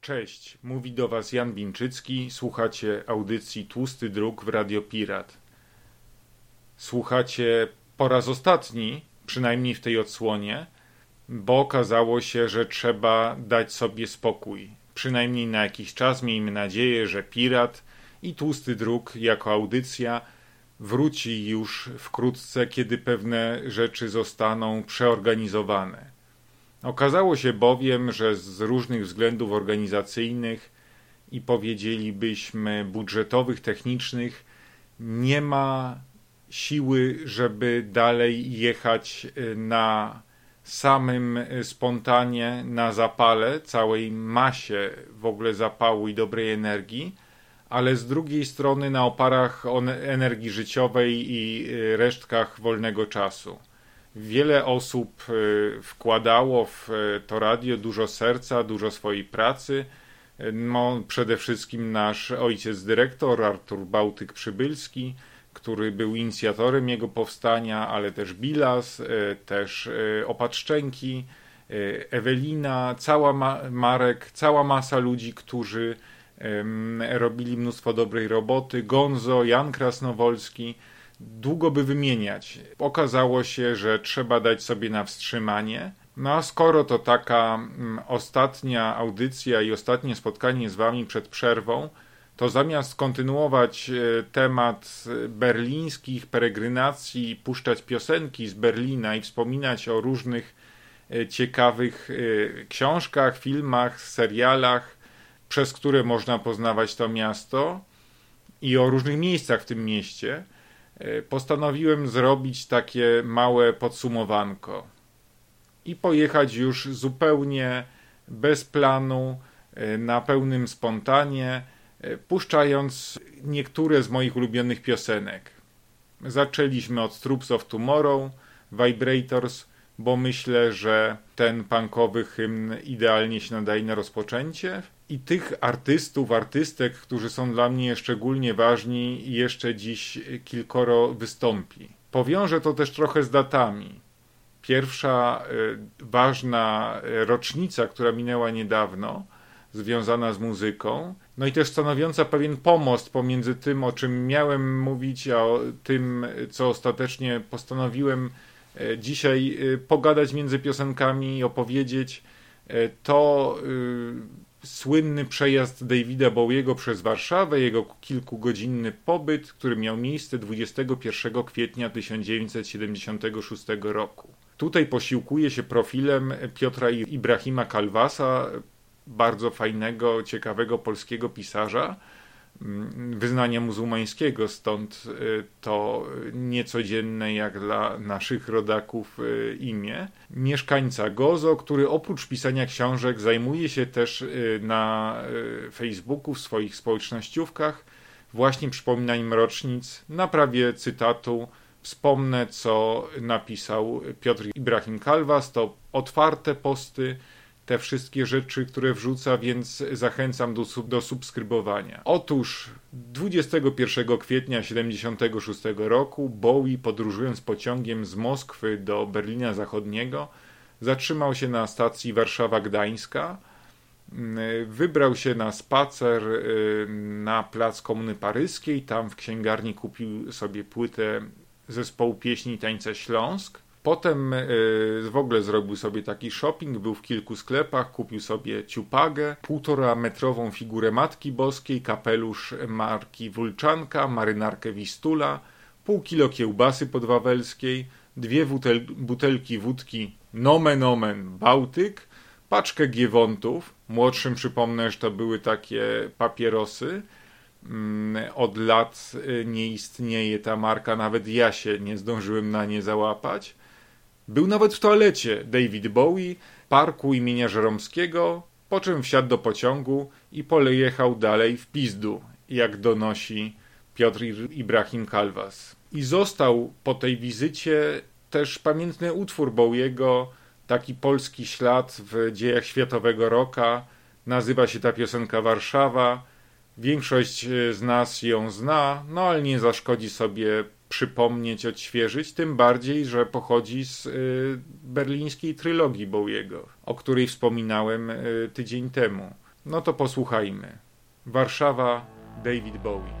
Cześć, mówi do Was Jan Binczycki. Słuchacie audycji Tłusty Druk w Radio Pirat. Słuchacie po raz ostatni, przynajmniej w tej odsłonie, bo okazało się, że trzeba dać sobie spokój. Przynajmniej na jakiś czas miejmy nadzieję, że Pirat i Tłusty Druk jako audycja wróci już wkrótce, kiedy pewne rzeczy zostaną przeorganizowane. Okazało się bowiem, że z różnych względów organizacyjnych i powiedzielibyśmy budżetowych, technicznych, nie ma siły, żeby dalej jechać y, na samym y, spontanie, na zapale, całej masie w ogóle zapału i dobrej energii, ale z drugiej strony na oparach energii życiowej i y, resztkach wolnego czasu. Wiele osób e, wkładało w e, to radio dużo serca, dużo swojej pracy. No, przede wszystkim nasz ojciec dyrektor Artur Bałtyk-Przybylski, który był inicjatorem jego powstania, ale też Bilas, e, też Opatrzczenki, Ewelina, cała ma Marek, cała masa ludzi, którzy robili mnóstwo dobrej roboty, Gonzo, Jan Krasnowolski – długo by wymieniać. Okazało się, że trzeba dać sobie na wstrzymanie. No a skoro to taka mm, ostatnia audycja i ostatnie spotkanie z Wami przed przerwą, to zamiast kontynuować e, temat berlińskich peregrynacji, puszczać piosenki z Berlina i wspominać o różnych e, ciekawych e, książkach, filmach, serialach, przez które można poznawać to miasto i o różnych miejscach w tym mieście, E, postanowiłem zrobić takie małe podsumowanko i pojechać już zupełnie bez planu, e, na pełnym spontanie, e, puszczając niektóre z moich ulubionych piosenek. Zaczęliśmy od Troops of Tomorrow, Vibrators, bo myślę, że ten punkowy hymn idealnie się nadaje na rozpoczęcie i tych artystów, artystek, którzy są dla mnie szczególnie ważni, jeszcze dziś kilkoro wystąpi. Powiążę to też trochę z datami. Pierwsza y, ważna rocznica, która minęła niedawno, związana z muzyką, no i też stanowiąca pewien pomost pomiędzy tym, o czym miałem mówić, a tym, co ostatecznie postanowiłem y, dzisiaj y, pogadać między piosenkami i opowiedzieć, to słynny przejazd Davida Bowiego przez Warszawę, jego kilkugodzinny pobyt, który miał miejsce 21 kwietnia 1976 roku. Tutaj posiłkuje się profilem Piotra Ibrahima Kalwasa, bardzo fajnego, ciekawego polskiego pisarza, wyznania muzułmańskiego, stąd y, to niecodzienne jak dla naszych rodaków y, imię. Mieszkańca Gozo, który oprócz pisania książek zajmuje się też y, na Facebooku, w swoich społecznościówkach właśnie przypominaniem rocznic na prawie cytatu wspomnę, co napisał Piotr Ibrahim Kalwas, to otwarte posty, te wszystkie rzeczy, które wrzuca, więc zachęcam do, do subskrybowania. Otóż 21 kwietnia 1976 roku Bowie podróżując pociągiem z Moskwy do Berlina Zachodniego zatrzymał się na stacji Warszawa-Gdańska wybrał się na spacer y, na plac Komuny Paryskiej. Tam w księgarni kupił sobie płytę zespołu pieśni Tańca Śląsk. Potem e, w ogóle zrobił sobie taki shopping, był w kilku sklepach, kupił sobie ciupagę, półtora metrową figurę Matki Boskiej, kapelusz marki Wulczanka, marynarkę Wistula, pół kilo kiełbasy podwawelskiej, dwie butel butelki wódki Nomen Omen Bałtyk, paczkę giewontów, młodszym przypomnę, że to były takie papierosy, mm, od lat e, nie istnieje ta marka, nawet ja się nie zdążyłem na nie załapać. Był nawet w toalecie David Bowie, parku imienia Żeromskiego, po czym wsiadł do pociągu i polejechał dalej w pizdu, jak donosi Piotr Ibrahim Kalwas. I został po tej wizycie też pamiętny utwór Bowiego, taki polski ślad w dziejach światowego roka. Nazywa się ta piosenka Warszawa. Większość z nas ją zna, no ale nie zaszkodzi sobie przypomnieć, odświeżyć, tym bardziej, że pochodzi z y, berlińskiej trylogii Bowiego, o której wspominałem y, tydzień temu. No to posłuchajmy. Warszawa, David Bowie.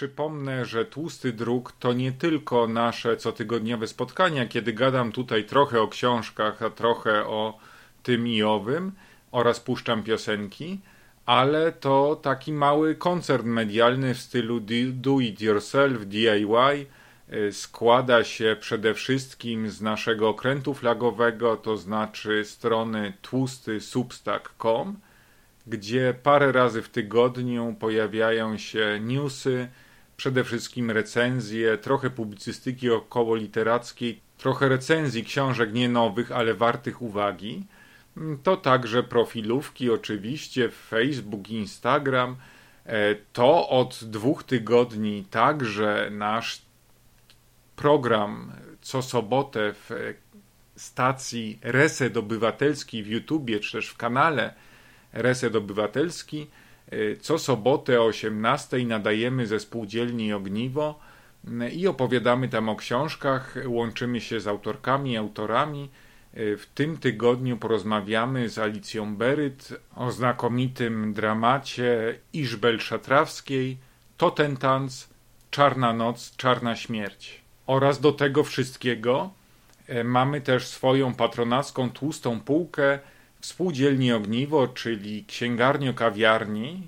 Przypomnę, że Tłusty Druk to nie tylko nasze cotygodniowe spotkania, kiedy gadam tutaj trochę o książkach, a trochę o tym i owym oraz puszczam piosenki, ale to taki mały koncert medialny w stylu do it yourself, DIY. Y, składa się przede wszystkim z naszego okrętu flagowego, to znaczy strony tłustysubstack.com gdzie parę razy w tygodniu pojawiają się newsy, przede wszystkim recenzje, trochę publicystyki około literackiej, trochę recenzji książek nie nowych, ale wartych uwagi. To także profilówki, oczywiście, Facebook, Instagram. E, to od dwóch tygodni także nasz program co sobotę w stacji Reset Obywatelski w YouTubie, czy też w kanale Reset Obywatelski. Co sobotę o 18 nadajemy ze spółdzielni Ogniwo e, i opowiadamy tam o książkach, łączymy się z autorkami, autorami. E, w tym tygodniu porozmawiamy z Alicją Beryt o znakomitym dramacie Iżbel Szatrawskiej, Totentanz, Czarna Noc, Czarna Śmierć. Oraz do tego wszystkiego mamy też swoją patronacką tłustą półkę spółdzielni Ogniwo, czyli księgarnio kawiarni,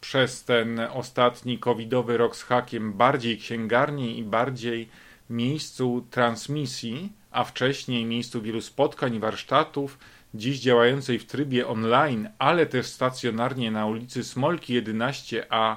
przez ten ostatni covidowy rok z hakiem bardziej księgarni i bardziej miejscu transmisji, a wcześniej miejscu wielu spotkań i warsztatów, dziś działającej w trybie online, ale też stacjonarnie na ulicy Smolki 11a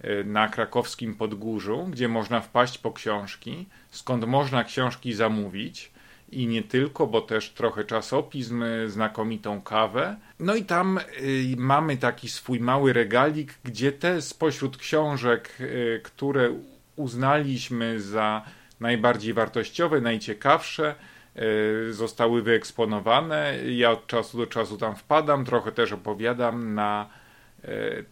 e, na krakowskim Podgórzu, gdzie można wpaść po książki, skąd można książki zamówić i nie tylko, bo też trochę czasopism, znakomitą kawę. No i tam y, mamy taki swój mały regalik, gdzie te spośród książek, y, które uznaliśmy za najbardziej wartościowe, najciekawsze, y, zostały wyeksponowane. Ja od czasu do czasu tam wpadam, trochę też opowiadam na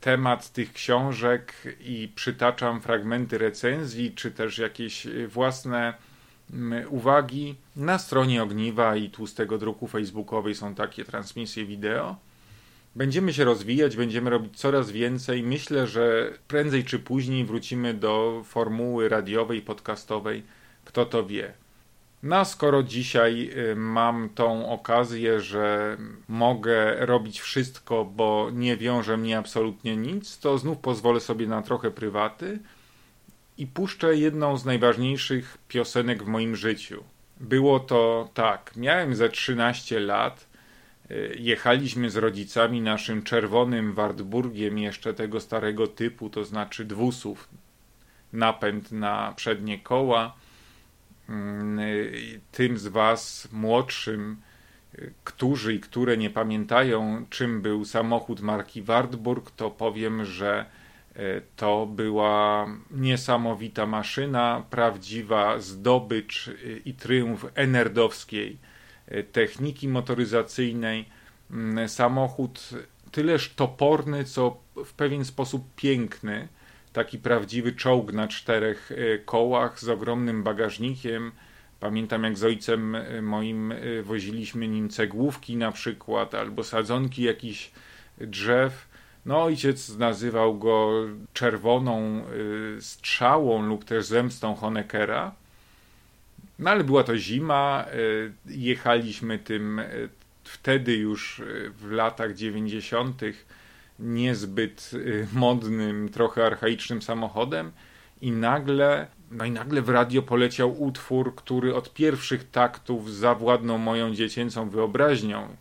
temat tych książek i przytaczam fragmenty recenzji, czy też jakieś własne uwagi. Na stronie Ogniwa i Tłustego Druku Facebookowej są takie transmisje wideo. Będziemy się rozwijać, będziemy robić coraz więcej. Myślę, że prędzej czy później wrócimy do formuły radiowej, podcastowej. Kto to wie. No, skoro dzisiaj y, mam tą okazję, że mogę robić wszystko, bo nie wiąże mnie absolutnie nic, to znów pozwolę sobie na trochę prywaty i puszczę jedną z najważniejszych piosenek w moim życiu. Było to tak, miałem ze 13 lat, y, jechaliśmy z rodzicami naszym czerwonym Wartburgiem jeszcze tego starego typu, to znaczy dwusów, napęd na przednie koła. Mm, y, tym z Was młodszym, y, którzy i które nie pamiętają, czym był samochód marki Wartburg, to powiem, że to była niesamowita maszyna, prawdziwa zdobycz i triumf enerdowskiej e, techniki motoryzacyjnej. Mm, samochód tyleż toporny, co w pewien sposób piękny. Taki prawdziwy czołg na czterech e, kołach z ogromnym bagażnikiem. Pamiętam, jak z ojcem moim woziliśmy nim cegłówki na przykład, albo sadzonki jakichś drzew no, ojciec nazywał go czerwoną y, strzałą lub też zemstą Honeckera. No ale była to zima, y, jechaliśmy tym y, wtedy już w latach 90. niezbyt modnym, trochę archaicznym samochodem i nagle, no i nagle w radio poleciał utwór, który od pierwszych taktów zawładnął moją dziecięcą wyobraźnią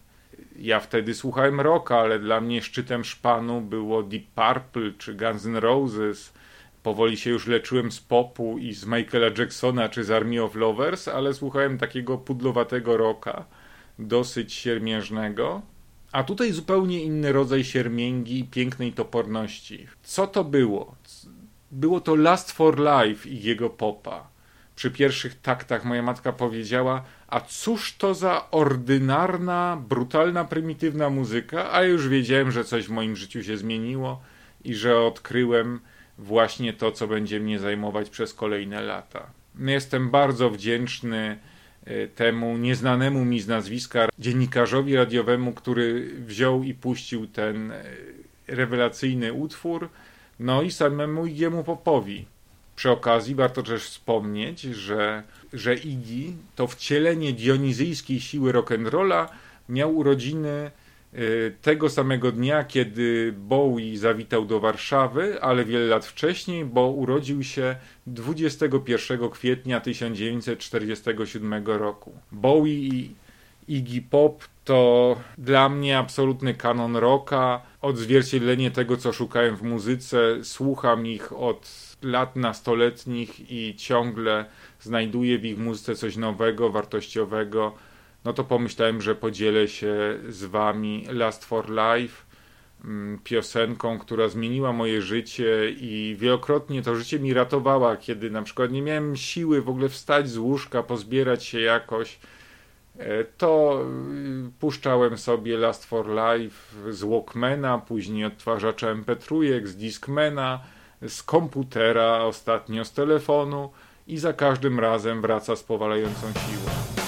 ja wtedy słuchałem rocka, ale dla mnie szczytem szpanu było Deep Purple czy Guns N' Roses. Powoli się już leczyłem z popu i z Michaela Jacksona czy z Army of Lovers, ale słuchałem takiego pudlowatego rocka, dosyć siermiężnego. A tutaj zupełnie inny rodzaj siermięgi i pięknej toporności. Co to było? Było to Last for Life i jego popa. Przy pierwszych taktach moja matka powiedziała: A cóż to za ordynarna, brutalna, prymitywna muzyka? A już wiedziałem, że coś w moim życiu się zmieniło i że odkryłem właśnie to, co będzie mnie zajmować przez kolejne lata. Jestem bardzo wdzięczny e, temu nieznanemu mi z nazwiska dziennikarzowi radiowemu, który wziął i puścił ten e, rewelacyjny utwór no i samemu Igiemu Popowi. Przy okazji warto też wspomnieć, że, że Iggy to wcielenie dionizyjskiej siły rock'n'rolla miał urodziny y, tego samego dnia, kiedy Bowie zawitał do Warszawy, ale wiele lat wcześniej, bo urodził się 21 kwietnia 1947 roku. Bowie i Iggy Pop to dla mnie absolutny kanon rocka, odzwierciedlenie tego, co szukałem w muzyce. Słucham ich od lat nastoletnich i ciągle znajduję w ich muzyce coś nowego, wartościowego. No to pomyślałem, że podzielę się z wami Last for Life, mm, piosenką, która zmieniła moje życie i wielokrotnie to życie mi ratowała, kiedy na przykład nie miałem siły w ogóle wstać z łóżka, pozbierać się jakoś E, to y, puszczałem sobie Last for Life z Walkmana, później odtwarzacza MP3, z Discmana, z komputera, ostatnio z telefonu i za każdym razem wraca z powalającą siłą.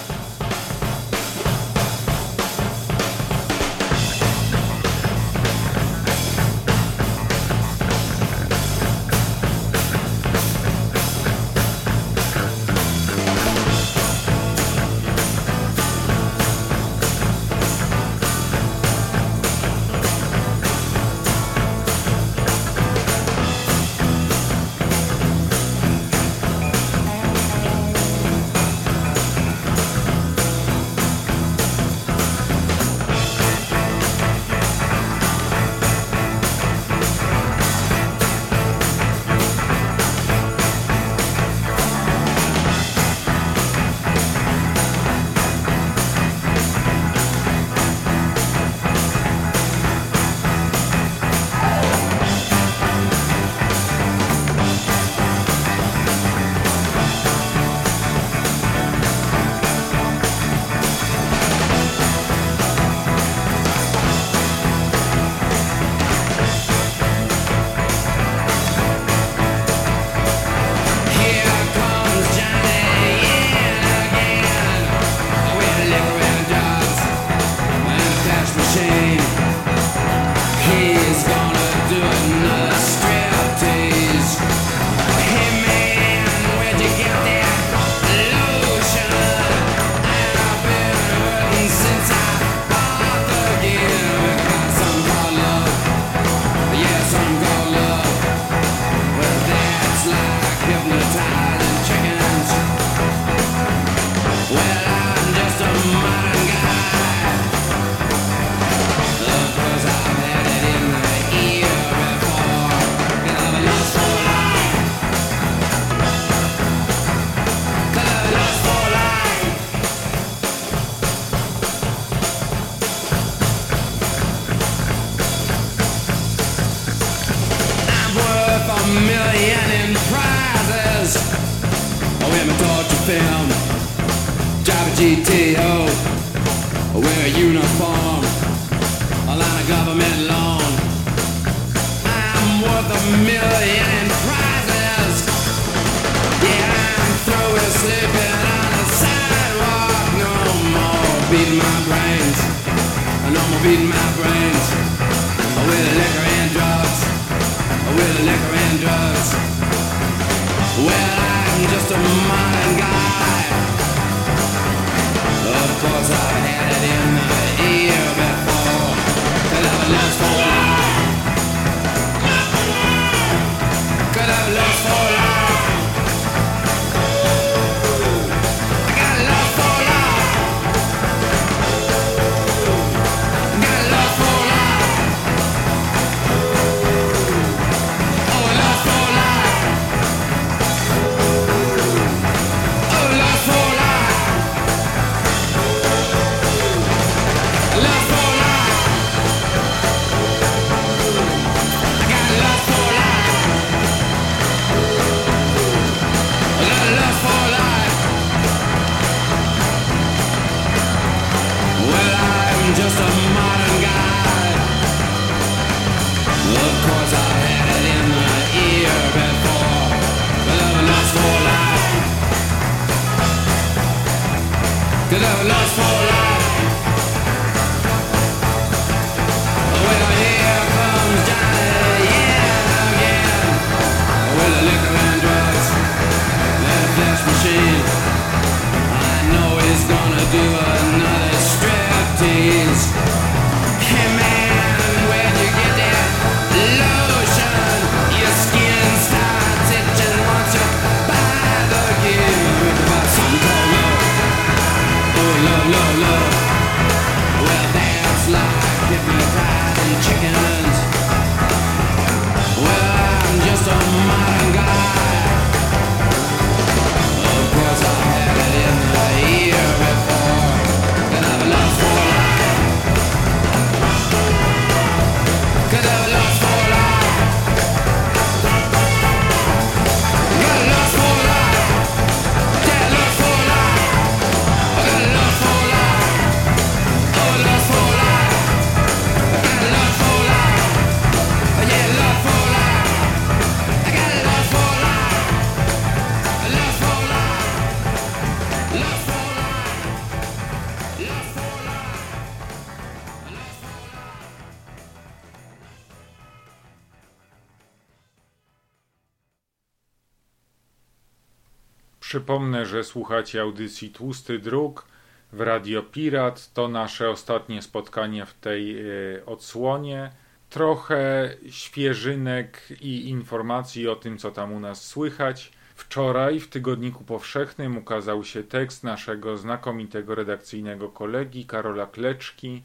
Przypomnę, że słuchacie audycji Tłusty Druk w Radio Pirat. To nasze ostatnie spotkanie w tej y, odsłonie. Trochę świeżynek i informacji o tym, co tam u nas słychać. Wczoraj w Tygodniku Powszechnym ukazał się tekst naszego znakomitego redakcyjnego kolegi Karola Kleczki.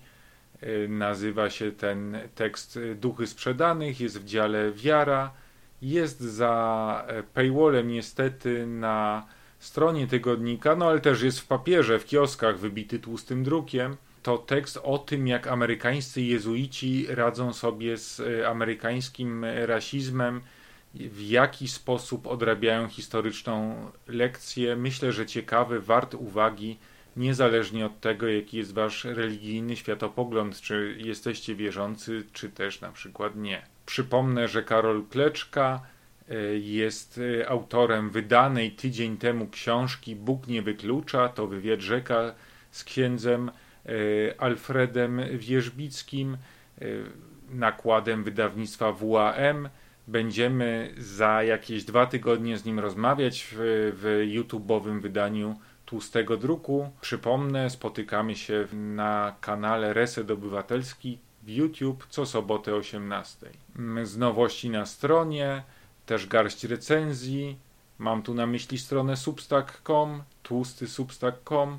Y, nazywa się ten tekst Duchy Sprzedanych, jest w dziale Wiara. Jest za e, paywallem niestety na stronie tygodnika, no ale też jest w papierze, w kioskach wybity tłustym drukiem. To tekst o tym, jak amerykańscy jezuici radzą sobie z e, amerykańskim rasizmem, w jaki sposób odrabiają historyczną lekcję. Myślę, że ciekawy, wart uwagi, niezależnie od tego, jaki jest wasz religijny światopogląd, czy jesteście wierzący, czy też na przykład nie. Przypomnę, że Karol Kleczka jest e, autorem wydanej tydzień temu książki Bóg nie wyklucza. To wywiad rzeka z księdzem e, Alfredem Wierzbickim, nakładem wydawnictwa WAM. Będziemy za jakieś dwa tygodnie z nim rozmawiać w, w YouTube'owym wydaniu tłustego druku. Przypomnę, spotykamy się na kanale Reset Obywatelski w YouTube co sobotę 18. Mm, z nowości na stronie, też garść recenzji. Mam tu na myśli stronę substack.com, tłusty substack.com.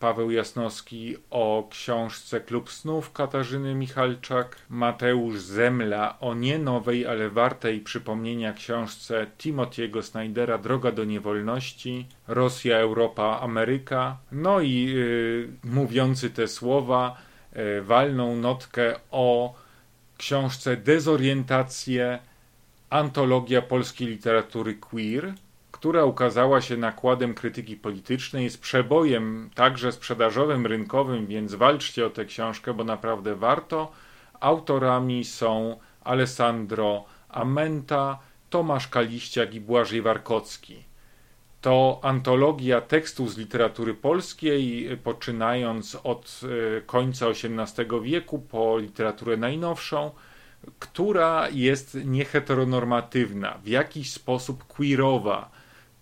Paweł Jasnowski o książce Klub Snów Katarzyny Michalczak, Mateusz Zemla o nie nowej, ale wartej przypomnienia książce Timothy'ego Snydera Droga do niewolności, Rosja, Europa, Ameryka. No i yy, mówiący te słowa, E, walną notkę o książce Dezorientacje Antologia polskiej literatury queer, która ukazała się nakładem krytyki politycznej, jest przebojem także sprzedażowym, rynkowym, więc walczcie o tę książkę, bo naprawdę warto. Autorami są Alessandro Amenta, Tomasz Kaliściak i Błażej Warkocki to antologia tekstów z literatury polskiej, poczynając od e, końca XVIII wieku po literaturę najnowszą, która jest nieheteronormatywna, w jakiś sposób queerowa,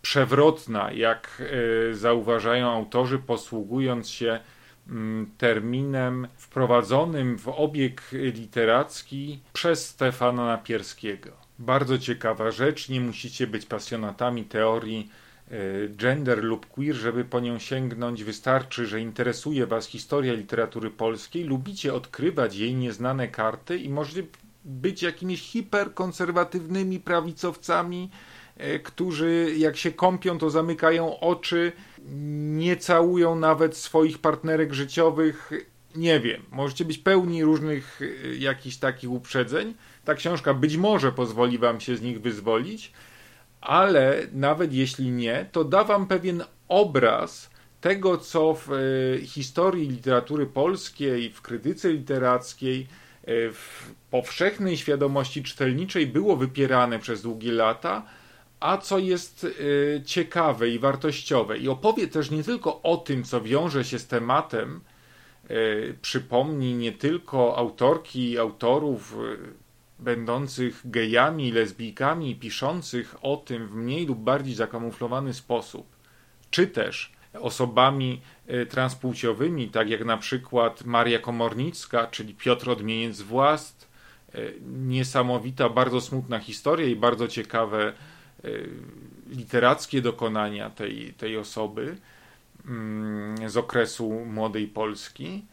przewrotna, jak e, zauważają autorzy, posługując się mm, terminem wprowadzonym w obieg literacki przez Stefana Napierskiego. Bardzo ciekawa rzecz, nie musicie być pasjonatami teorii E, gender lub queer, żeby po nią sięgnąć, wystarczy, że interesuje Was historia literatury polskiej, lubicie odkrywać jej nieznane karty i może być jakimiś hiperkonserwatywnymi prawicowcami, e, którzy jak się kąpią, to zamykają oczy, nie całują nawet swoich partnerek życiowych. Nie wiem, możecie być pełni różnych e, jakichś takich uprzedzeń. Ta książka być może pozwoli Wam się z nich wyzwolić ale nawet jeśli nie, to da wam pewien obraz tego, co w e, historii literatury polskiej, w krytyce literackiej, w powszechnej świadomości czytelniczej było wypierane przez długie lata, a co jest e, ciekawe i wartościowe. I opowie też nie tylko o tym, co wiąże się z tematem, przypomni nie tylko autorki i autorów będących gejami, lesbijkami, piszących o tym w mniej lub bardziej zakamuflowany sposób, czy też osobami e, transpłciowymi, tak jak na przykład Maria Komornicka, czyli Piotr Odmieniec Włast, e, niesamowita, bardzo smutna historia i bardzo ciekawe e, literackie dokonania tej, tej osoby mm, z okresu młodej Polski,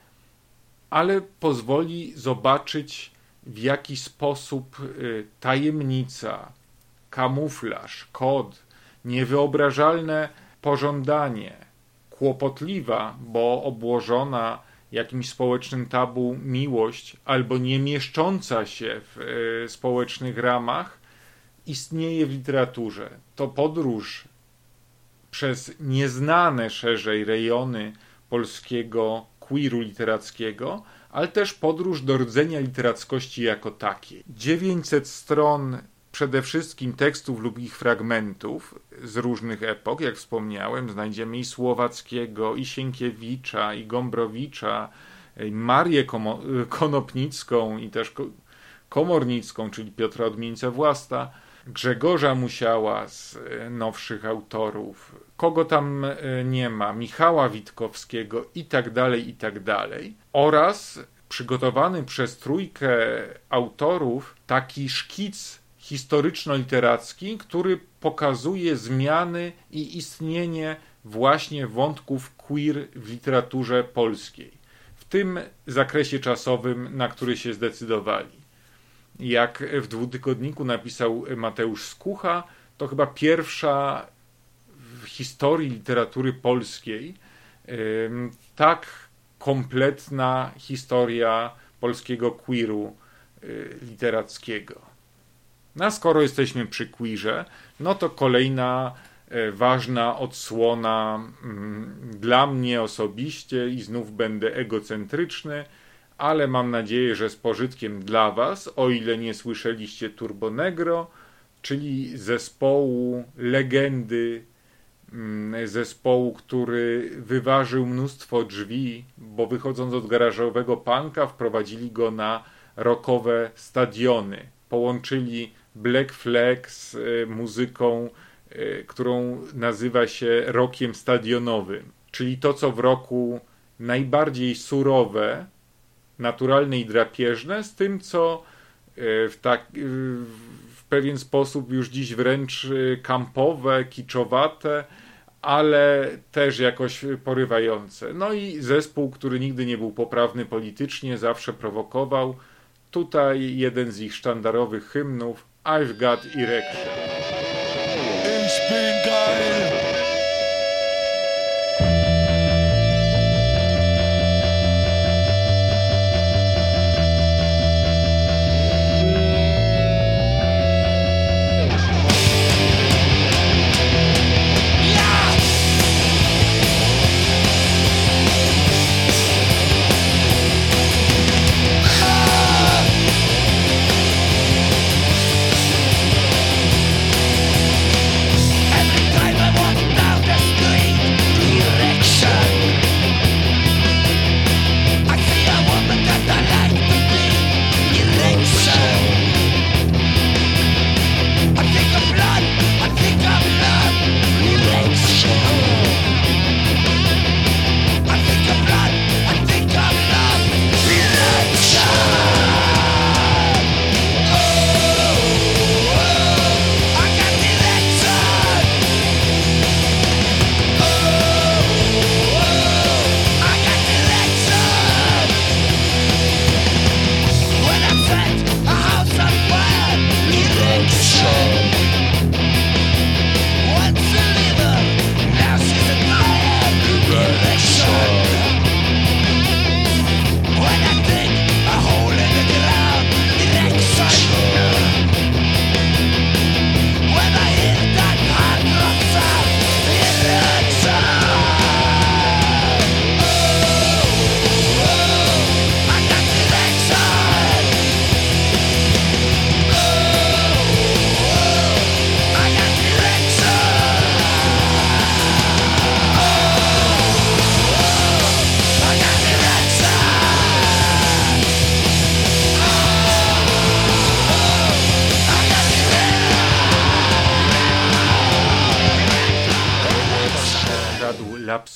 ale pozwoli zobaczyć w jaki sposób tajemnica, kamuflaż, kod, niewyobrażalne pożądanie, kłopotliwa, bo obłożona jakimś społecznym tabu miłość, albo nie mieszcząca się w y, społecznych ramach, istnieje w literaturze. To podróż przez nieznane szerzej rejony polskiego queeru literackiego, ale też podróż do rdzenia literackości jako takiej. 900 stron przede wszystkim tekstów lub ich fragmentów z różnych epok, jak wspomniałem, znajdziemy i Słowackiego, i Sienkiewicza, i Gombrowicza, i Marię Konopnicką, i też Komornicką, czyli Piotra Odmieńca Własta, Grzegorza Musiała z e, nowszych autorów, kogo tam e, nie ma, Michała Witkowskiego i tak dalej, i tak dalej. Oraz przygotowany przez trójkę autorów taki szkic historyczno-literacki, który pokazuje zmiany i istnienie właśnie wątków queer w literaturze polskiej. W tym zakresie czasowym, na który się zdecydowali. Jak w dwutygodniku napisał Mateusz Skucha, to chyba pierwsza w historii literatury polskiej tak kompletna historia polskiego queeru y, literackiego. No a skoro jesteśmy przy queerze, no to kolejna e, ważna odsłona mm, dla mnie osobiście i znów będę egocentryczny, ale mam nadzieję, że z pożytkiem dla Was, o ile nie słyszeliście Turbo Negro, czyli zespołu legendy, mm, zespołu, który wyważył mnóstwo drzwi, bo wychodząc od garażowego punka wprowadzili go na rockowe stadiony. Połączyli Black Flag z e, muzyką, e, którą nazywa się rokiem stadionowym, czyli to, co w roku najbardziej surowe, naturalne i drapieżne, z tym, co e, w, tak, w pewien sposób już dziś wręcz kampowe, kiczowate, ale też jakoś porywające. No i zespół, który nigdy nie był poprawny politycznie, zawsze prowokował. Tutaj jeden z ich sztandarowych hymnów I've got erection. Ich bin geil.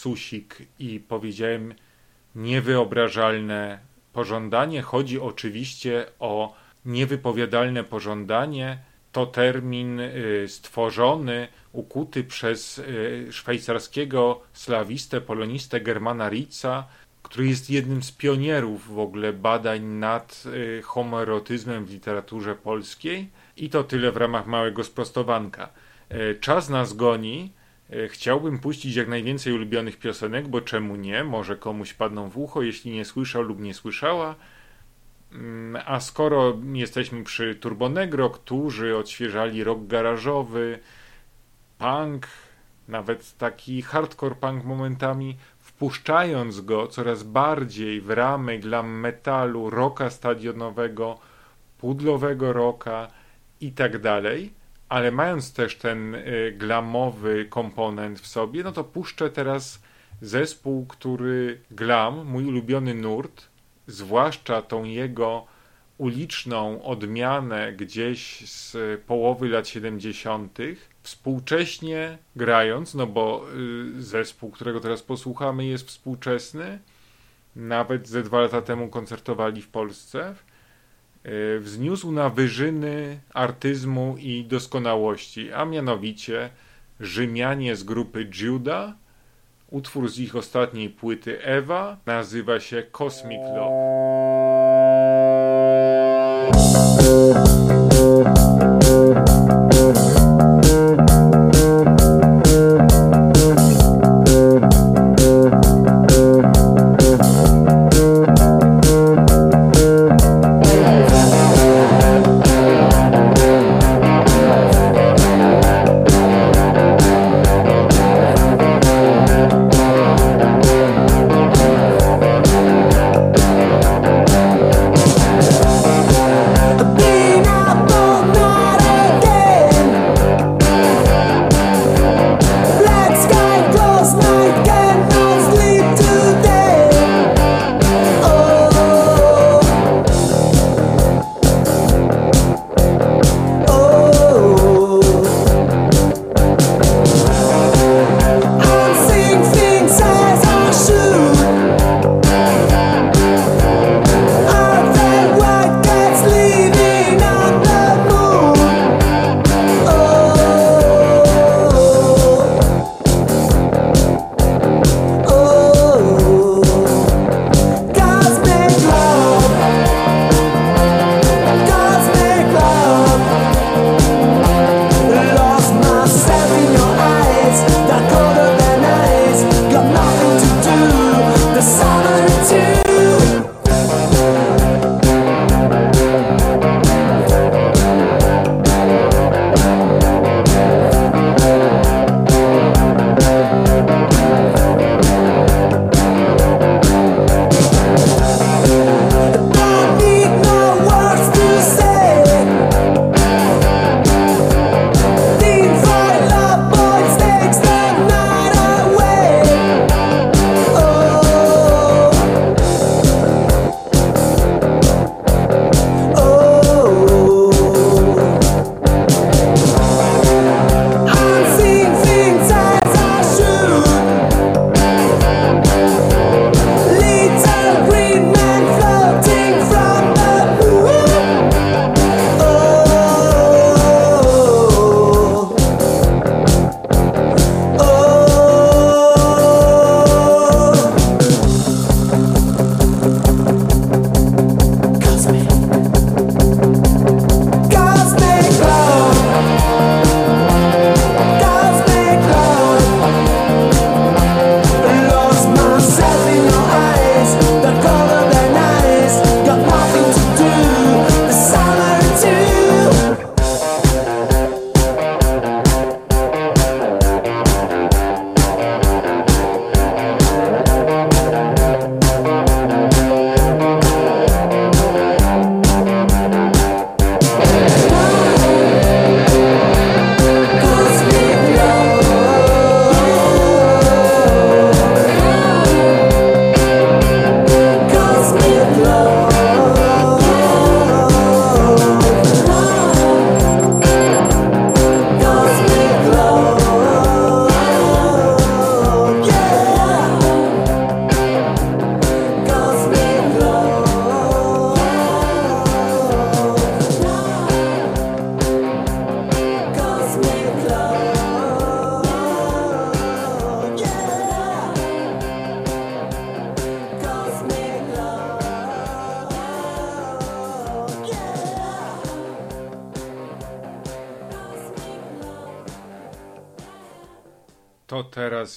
Lapsusik i powiedziałem niewyobrażalne pożądanie. Chodzi oczywiście o niewypowiadalne pożądanie. To termin y, stworzony, ukuty przez y, szwajcarskiego slawistę, polonistę Germana Ritza, który jest jednym z pionierów w ogóle badań nad y, homoerotyzmem w literaturze polskiej. I to tyle w ramach małego sprostowanka. Czas nas goni. E, chciałbym puścić jak najwięcej ulubionych piosenek, bo czemu nie? Może komuś padną w ucho, jeśli nie słyszał lub nie słyszała. Mm, a skoro jesteśmy przy Turbonegro, którzy odświeżali rock garażowy, punk, nawet taki hardcore punk momentami, wpuszczając go coraz bardziej w ramy glam metalu, rocka stadionowego, pudlowego rocka i tak dalej, ale mając też ten y, glamowy komponent w sobie, no to puszczę teraz zespół, który glam, mój ulubiony nurt, zwłaszcza tą jego uliczną odmianę gdzieś z połowy lat 70., współcześnie grając, no bo y, zespół, którego teraz posłuchamy, jest współczesny, nawet ze dwa lata temu koncertowali w Polsce, wzniósł na wyżyny artyzmu i doskonałości, a mianowicie Rzymianie z grupy Juda. Utwór z ich ostatniej płyty Ewa nazywa się Cosmic Love.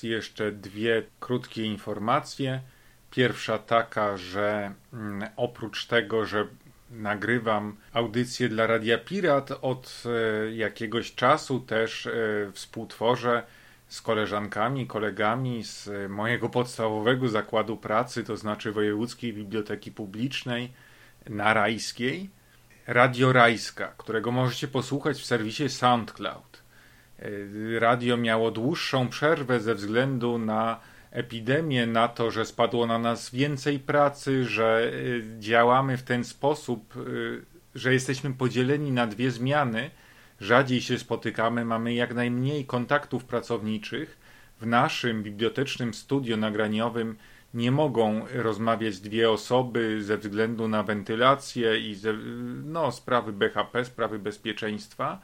Jeszcze dwie krótkie informacje. Pierwsza taka, że mm, oprócz tego, że nagrywam audycję dla Radia Pirat, od e, jakiegoś czasu też e, współtworzę z koleżankami, kolegami z mojego podstawowego zakładu pracy, to znaczy Wojewódzkiej Biblioteki Publicznej na Rajskiej, Radio Rajska, którego możecie posłuchać w serwisie SoundCloud. Radio miało dłuższą przerwę ze względu na epidemię, na to, że spadło na nas więcej pracy, że y, działamy w ten sposób, y, że jesteśmy podzieleni na dwie zmiany, rzadziej się spotykamy, mamy jak najmniej kontaktów pracowniczych. W naszym bibliotecznym studio nagraniowym nie mogą rozmawiać dwie osoby ze względu na wentylację i ze, no, sprawy BHP, sprawy bezpieczeństwa.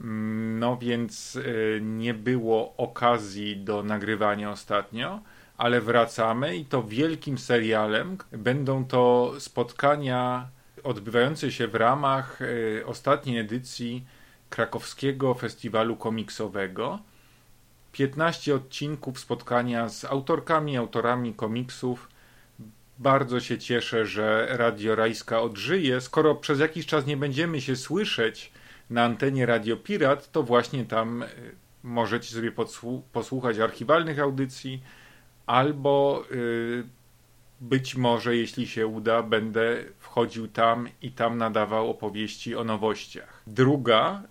No więc y, nie było okazji do nagrywania ostatnio, ale wracamy i to wielkim serialem. Będą to spotkania odbywające się w ramach y, ostatniej edycji krakowskiego festiwalu komiksowego. 15 odcinków spotkania z autorkami, autorami komiksów. Bardzo się cieszę, że Radio Rajska odżyje. Skoro przez jakiś czas nie będziemy się słyszeć na antenie Radio Pirat, to właśnie tam y, możecie sobie posłuchać archiwalnych audycji albo y, być może, jeśli się uda, będę wchodził tam i tam nadawał opowieści o nowościach. Druga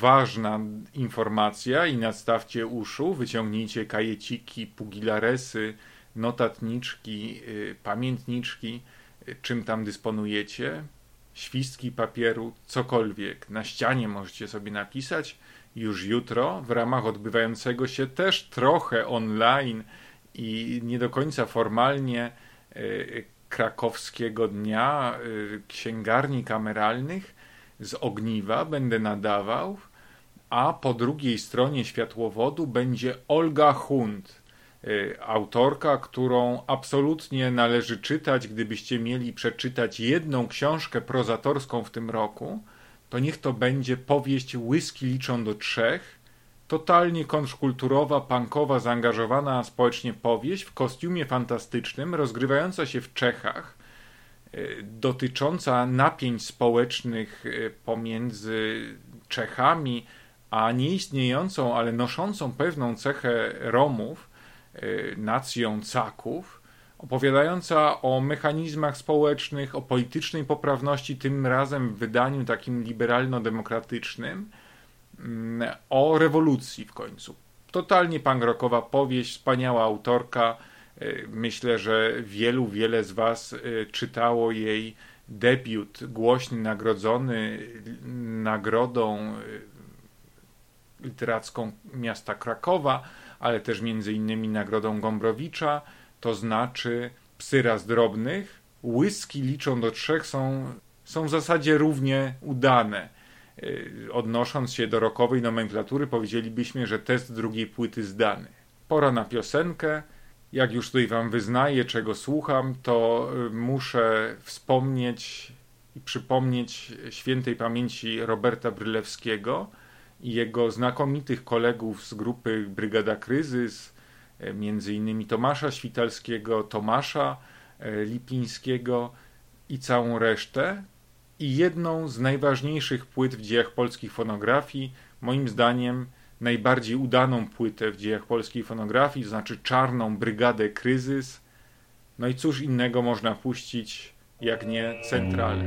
ważna informacja i nastawcie uszu, wyciągnijcie kajeciki, pugilaresy, notatniczki, y, pamiętniczki, czym tam dysponujecie, świstki papieru, cokolwiek. Na ścianie możecie sobie napisać już jutro w ramach odbywającego się też trochę online i nie do końca formalnie y, krakowskiego dnia y, księgarni kameralnych z ogniwa będę nadawał, a po drugiej stronie światłowodu będzie Olga Hund, y, autorka, którą absolutnie należy czytać. Gdybyście mieli przeczytać jedną książkę prozatorską w tym roku, to niech to będzie powieść Whisky liczą do trzech totalnie kontrkulturowa, punkowa, zaangażowana społecznie powieść w kostiumie fantastycznym, rozgrywająca się w Czechach, e, dotycząca napięć społecznych e, pomiędzy Czechami a nieistniejącą, ale noszącą pewną cechę Romów, nacją Caków, opowiadająca o mechanizmach społecznych, o politycznej poprawności, tym razem w wydaniu takim liberalno-demokratycznym, Mm, o rewolucji w końcu. Totalnie pangrokowa powieść, wspaniała autorka. Y, myślę, że wielu, wiele z Was y, czytało jej debiut głośny, nagrodzony nagrodą y, literacką miasta Krakowa, ale też między innymi nagrodą Gombrowicza, to znaczy Psy drobnych. Łyski liczą do trzech są, są w zasadzie równie udane Y, odnosząc się do rokowej nomenklatury, powiedzielibyśmy, że test drugiej płyty zdany. Pora na piosenkę. Jak już tutaj Wam wyznaję, czego słucham, to y, muszę wspomnieć i przypomnieć świętej pamięci Roberta Brylewskiego i jego znakomitych kolegów z grupy Brygada Kryzys, y, między innymi Tomasza Świtalskiego, Tomasza Lipińskiego i całą resztę, i jedną z najważniejszych płyt w dziejach polskich fonografii, moim zdaniem najbardziej udaną płytę w dziejach polskiej fonografii, to znaczy Czarną Brygadę Kryzys. No i cóż innego można puścić, jak nie centralę.